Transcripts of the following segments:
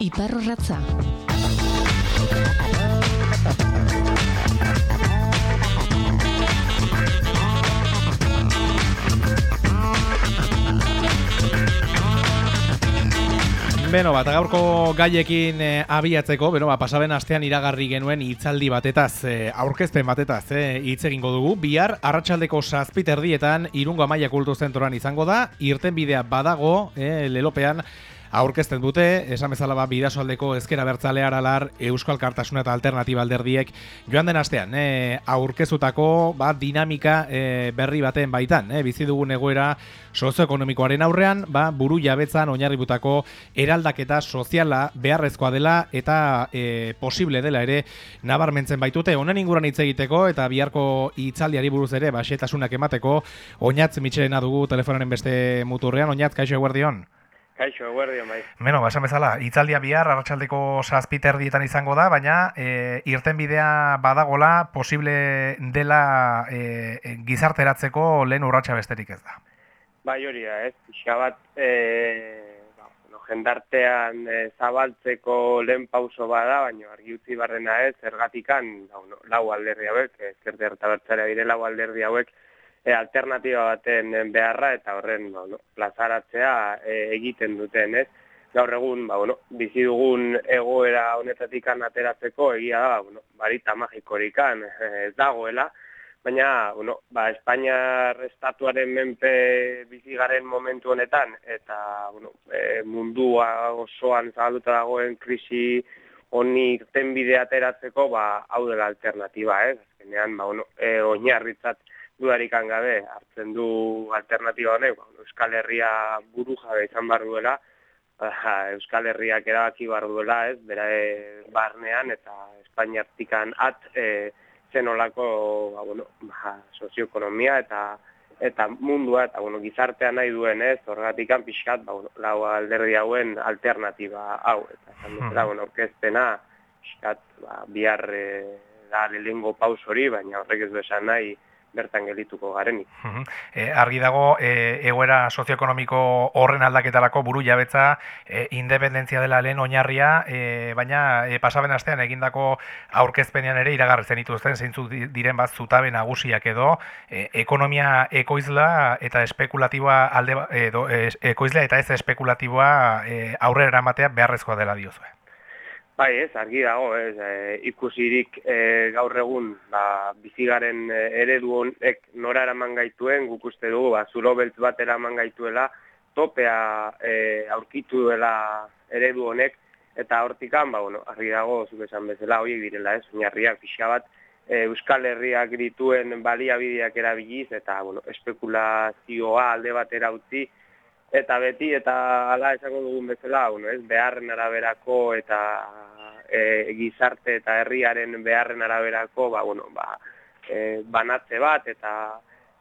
Iparrorratza. Beno, bat, gaurko gaiekin e, abiatzeko, beno, ba, pasaben astean iragarri genuen hitzaldi batetaz, e, aurkezpen batetaz, e, hitz egingo dugu. Bihar, arratsaldeko saspiterdietan, irungo amaia kultu zentroran izango da, irten bidea badago, e, lelopean, aurkezten dute, esan bezala ba, bidasoaldeko ezkera bertzale aralar Euskal Kartasuna eta Alternatiba alderdiek joan den astean, e, aurkezutako ba, dinamika e, berri baten baitan, e, bizi dugun egoera sozioekonomikoaren aurrean, ba, buru jabetzan oinarributako eraldaketa soziala beharrezkoa dela eta e, posible dela ere nabarmentzen baitute, honen inguran hitz egiteko eta biharko hitzaldiari buruz ere, ba, emateko, oinatz mitxerena dugu telefonaren beste muturrean, oinatz, kaixo eguerdion? Kaixo, eguerdio, bai. Beno, basan bezala, itzaldia bihar, arratsaldeko saspiter dietan izango da, baina e, irten bidea badagola, posible dela e, gizarteratzeko lehen urratsa besterik ez da. Bai, hori da, ez, pixka bat, e, ba, no, jendartean e, zabaltzeko lehen pauso bada, baina argi utzi barrena ez, ergatikan, ba, lau alderdi hauek, ezkerte hartabertzarea dire lau alderdi hauek, e, alternatiba baten beharra eta horren ba, no, plazaratzea e, egiten duten, ez? Gaur egun, ba, bueno, bizi dugun egoera honetatik ateratzeko egia da, ba, bueno, barita magikorikan e, ez dagoela, baina, bueno, ba, Espainiar estatuaren menpe bizi garen momentu honetan, eta, bueno, e, mundua osoan zabalduta dagoen krisi honi irten bidea ateratzeko, ba, hau dela alternatiba, ez? Azkenean, ba, bueno, e, oinarritzat dudarik gabe hartzen du alternatiba honek, ba, Euskal Herria buru jabe izan bar duela, Euskal Herriak erabaki bar duela, ez, bera e, barnean eta Espainiartikan at e, zenolako ba, bueno, ba, sozioekonomia eta eta mundua eta bueno, gizartea nahi duen ez, horregatikan pixkat, ba, bueno, lau alderdi hauen alternatiba hau, eta zan dutela, hmm. bueno, orkestena, pixkat, ba, bihar e, da lehengo paus hori, baina horrek ez du esan nahi, bertan gelituko garenik. E, argi dago, e, egoera sozioekonomiko horren aldaketarako buru jabetza e, independentzia dela lehen oinarria, e, baina e, pasaben astean egindako aurkezpenean ere iragarri zen ituzten zeintzu diren bat zutabe nagusiak edo e, ekonomia ekoizla eta espekulatiboa alde, edo, e, ekoizla eta ez espekulatiboa e, aurrera eramatea beharrezkoa dela diozue. Bai, ez, argi dago, ez, e, ikusirik e, gaur egun, ba, bizigaren e, eredu honek nora eraman gaituen, guk uste dugu, ba, zulo beltz bat eraman gaituela, topea e, aurkitu duela eredu honek, eta hortikan, ba, bueno, argi dago, zuk esan bezala, horiek direla, ez, unarriak pixka bat, e, Euskal Herriak dituen baliabideak erabiliz, eta, bueno, espekulazioa alde batera utzi, eta beti eta hala esango dugun bezala, bueno, ez, beharren araberako eta e, gizarte eta herriaren beharren araberako, ba, bueno, ba, e, banatze bat eta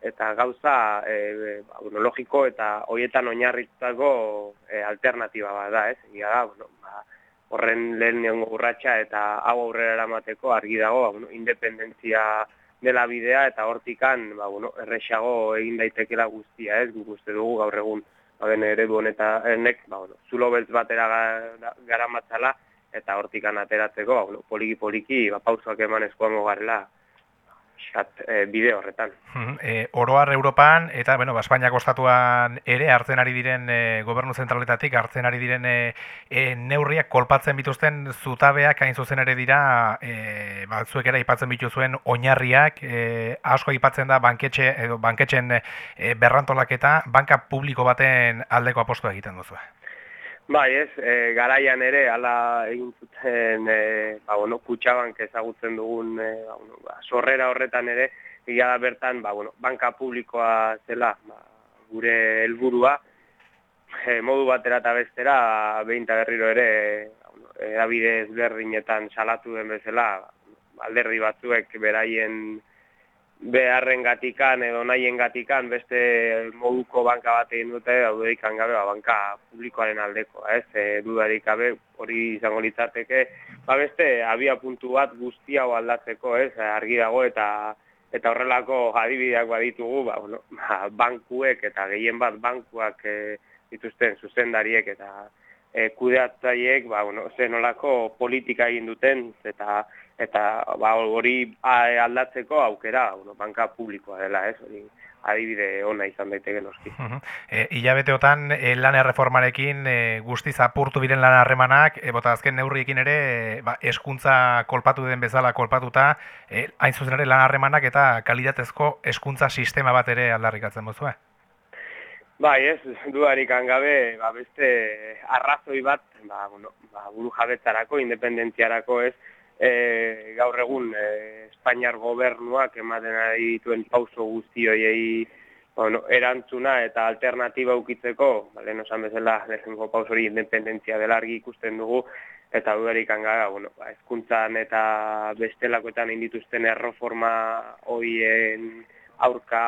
eta gauza e, ba, bueno, logiko eta hoietan oinarritutako e, alternatiba bat da, ez? Egia da, bueno, ba, horren lehen neongo urratxa eta hau aurrera eramateko argi dago, ba, bueno, independentzia dela bidea eta hortikan, ba, bueno, errexago egin daitekela guztia, ez? Guk uste dugu gaur egun hagen eredu honetak, ba, bueno, zulo beltz batera gara matzala, eta hortikan ateratzeko, ba, bueno, poliki-poliki, ba, pausoak eman eskuango garela, xat, e, bide horretan. E, oroar Europan, eta, bueno, ba, Espainiak ostatuan ere, hartzen ari diren e, gobernu zentraletatik, hartzen ari diren e, e, neurriak kolpatzen bituzten zutabeak hain zuzen ere dira, e, ba, zuek ere ipatzen bituzuen oinarriak, e, asko ipatzen da banketxe, edo banketxen e, berrantolaketa, banka publiko baten aldeko apostu egiten duzu. Bai, ez, e, garaian ere, ala egin zuten, e, ba, bueno, kutsabank ezagutzen dugun, e, ba, bueno, ba, sorrera horretan ere, egia da bertan, ba, bueno, banka publikoa zela, ba, gure helburua e, modu batera eta bestera, behin berriro ere, ba, bueno, erabide ezberdinetan salatu den bezala, ba, alderdi batzuek beraien beharren gatikan edo nahien gatikan beste moduko banka bat egin dute daudeik gabe ba, banka publikoaren aldeko, ez, e, dudarik gabe hori izango litzateke, ba beste abia puntu bat guztia hau aldatzeko, ez, argi dago eta eta horrelako adibideak baditugu, ba, bueno, ba, bankuek eta gehien bat bankuak e, dituzten zuzendariek eta e, kudeatzaiek ba, bueno, zenolako politika egin duten eta eta ba, hori aldatzeko aukera bueno, banka publikoa dela, ez, hori adibide ona izan daiteke noski. Uh e, ilabeteotan e, lan erreformarekin e, guztiz apurtu biren lan harremanak, e, bota azken neurriekin ere e, ba, eskuntza kolpatu den bezala kolpatuta, e, hain zuzen ere lan harremanak eta kalitatezko eskuntza sistema bat ere aldarrikatzen bozu, Bai, ez, duarik angabe, ba, beste arrazoi bat, ba, bueno, ba, buru jabetzarako, independentziarako ez, e, gaur egun e, Espainiar gobernuak ematen ari dituen pauso guzti hoiei bueno, erantzuna eta alternatiba ukitzeko, bale, no san bezala, lehenko pauso hori independentzia delargi ikusten dugu, eta dudarik angaga, bueno, ba, ezkuntzan eta bestelakoetan indituzten erroforma hoien aurka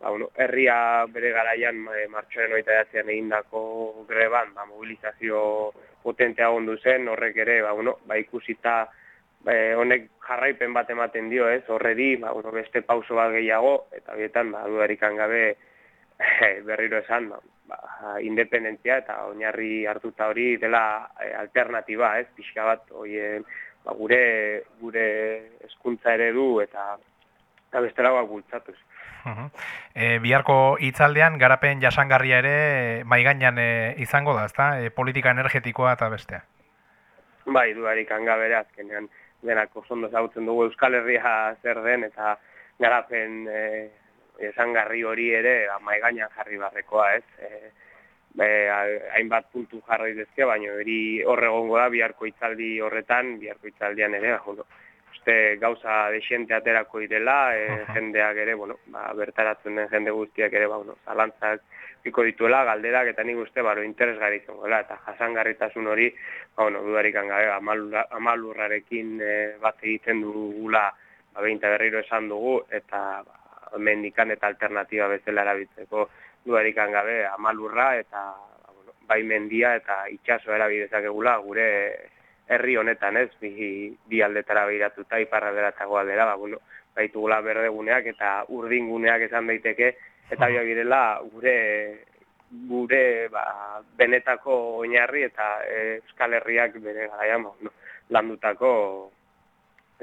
ba, bueno, herria bere garaian e, martxoaren oita egindako greban, ba, mobilizazio potentea ondu zen, horrek ere, ba, bueno, ba, ikusita e, honek jarraipen bat ematen dio, ez, horredi, ba, bueno, beste pauso bat gehiago, eta bietan, ba, dudarikan gabe e, berriro esan, ba, ba, independentzia eta oinarri hartuta hori dela e, alternatiba, ez, pixka bat, oien, ba, gure, gure eskuntza eredu eta, eta bestelagoak bultzatuz. E, biharko hitzaldean garapen jasangarria ere maigainan e, izango da, ezta? E, politika energetikoa eta bestea. Bai, duarik hanga bere azkenean denak osondo zautzen dugu Euskal Herria zer den eta garapen e, jasangarri hori ere ba, maigainan jarri barrekoa, ez? E, be, hainbat puntu jarri dezke, baina hori horregongo da biharko hitzaldi horretan, biharko hitzaldian ere, ba, uste gauza desente aterako direla, e, jendeak ere, bueno, ba, bertaratzen den jende guztiak ere, ba, bueno, zalantzak piko dituela, galderak, eta nik uste, baro, interesgarri zengoela, eta jasangarritasun hori, ba, bueno, dudarik gabe, amalurrarekin e, bat egiten dugula, ba, behinta berriro esan dugu, eta ba, mendikan eta alternatiba bezala erabiltzeko dudarik gabe, amalurra, eta ba, bueno, bai mendia eta itxaso erabidezak egula, gure herri honetan, ez, bi, bi aldetara behiratuta, iparra dela eta goaldera, ba, bueno, baitugula berdeguneak eta urdinguneak esan daiteke, eta bia birela gure gure ba, benetako oinarri eta e, Euskal Herriak bere garaian ba, no, landutako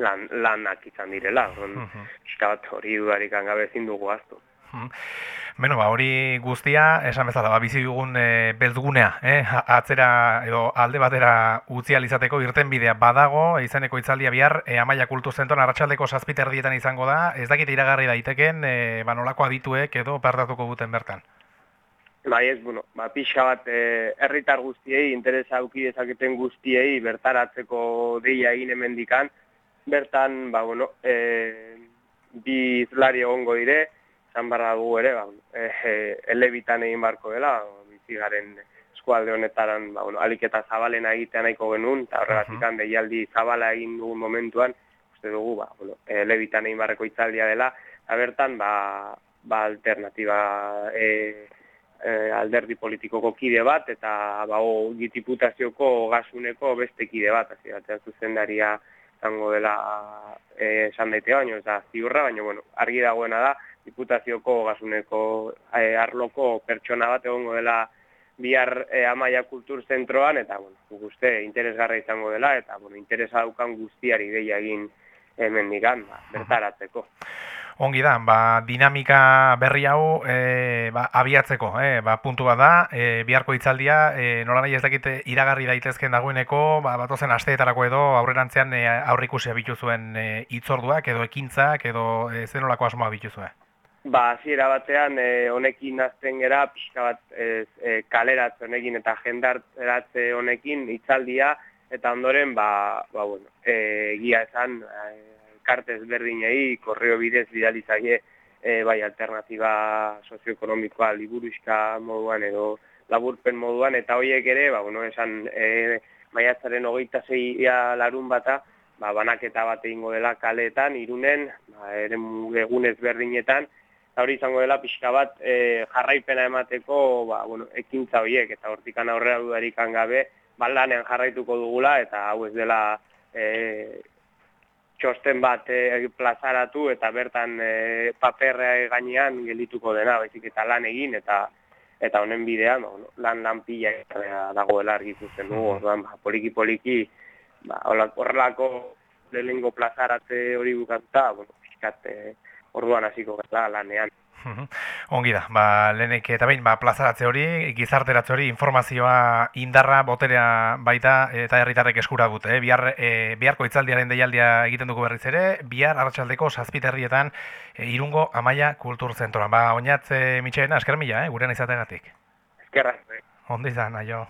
lan, lanak izan direla. Uh -huh. hori dudarik angabe ezin dugu aztu. Beno, ba, hori guztia, esan bezala, ba, bizi dugun e, beltgunea, eh? atzera edo alde batera utzi alizateko irten bidea badago, izaneko itzaldia bihar, e, amaia kultu zenton, arratsaldeko dietan izango da, ez dakit iragarri daiteken, e, ba, nolako adituek edo partatuko guten bertan? Bai ez, bueno, ba, pixka bat e, herritar guztiei, interesa auki dezaketen guztiei, bertaratzeko deia egin emendikan, bertan, ba, bueno, e, bi izlari egongo dire, zan barra dugu ere, ba, e, e, elebitan egin barko dela, bizigaren eskualde honetaran, ba, bueno, aliketa zabalena egitea nahiko genuen, eta horregatik uh -huh. deialdi zabala egin dugun momentuan, uste dugu, ba, bueno, elebitan egin barreko itzaldia dela, eta bertan, ba, ba alternatiba e, e, alderdi politikoko kide bat, eta ba, o, gitiputazioko gasuneko beste kide bat, hasi batean zuzendaria zango dela esan daite baino, eta ziurra, baina, bueno, argi dagoena da, diputazioko gasuneko e, arloko pertsona bat egongo dela bihar e, amaia kultur zentroan, eta, bueno, guzti, interesgarra izango dela, eta, bueno, interesa daukan guztiari deia egin hemen digan, ba, bertaratzeko. Ongi da, ba, dinamika berri hau e, ba, abiatzeko, e, ba, puntu bat da, e, biharko itzaldia, e, nola nahi ez dakite iragarri daitezken dagoeneko, ba, batozen asteetarako edo aurrerantzean e, aurrikusia bituzuen e, itzorduak edo ekintzak edo e, zenolako asmoa bituzue? Ba, hasiera batean e, honekin azten gera pixka bat ez, e, kaleratze honekin eta jendartze honekin hitzaldia eta ondoren ba, ba bueno, e, egia esan e, kartez berdinei korreo bidez bidali zaie e, bai alternativa sozioekonomikoa liburuska moduan edo laburpen moduan eta hoiek ere ba bueno, esan e, maiatzaren 26a larun bata ba, banaketa bat egingo dela kaleetan, irunen, ba, ere egunez berdinetan, hori izango dela pixka bat e, jarraipena emateko ba, bueno, ekintza horiek eta hortikan aurrera dudarik gabe balanean jarraituko dugula eta hau ez dela e, txosten bat e, plazaratu eta bertan e, paperra gainean gelituko dena, baizik eta lan egin eta eta honen bidean, ba, bueno, lan lan pila eta dagoela argituzen du, orduan, ba, poliki poliki, ba, horrelako lehenengo plazaratze hori bukatuta, bueno, pixkat, orduan hasiko gara lanean. Ongi da, ba, lehenik eta behin, ba, plazaratze hori, gizarteratze hori, informazioa indarra, boterea baita, eta herritarrek eskura dute, eh? Bihar, e, biharko itzaldiaren deialdia egiten dugu berriz ere, bihar arratsaldeko zazpiterrietan e, irungo amaia kultur zentroan. Ba, oinatze mitxeena, esker mila, eh? gurean izategatik. Eskerrak, eh? Ondo izan, aio.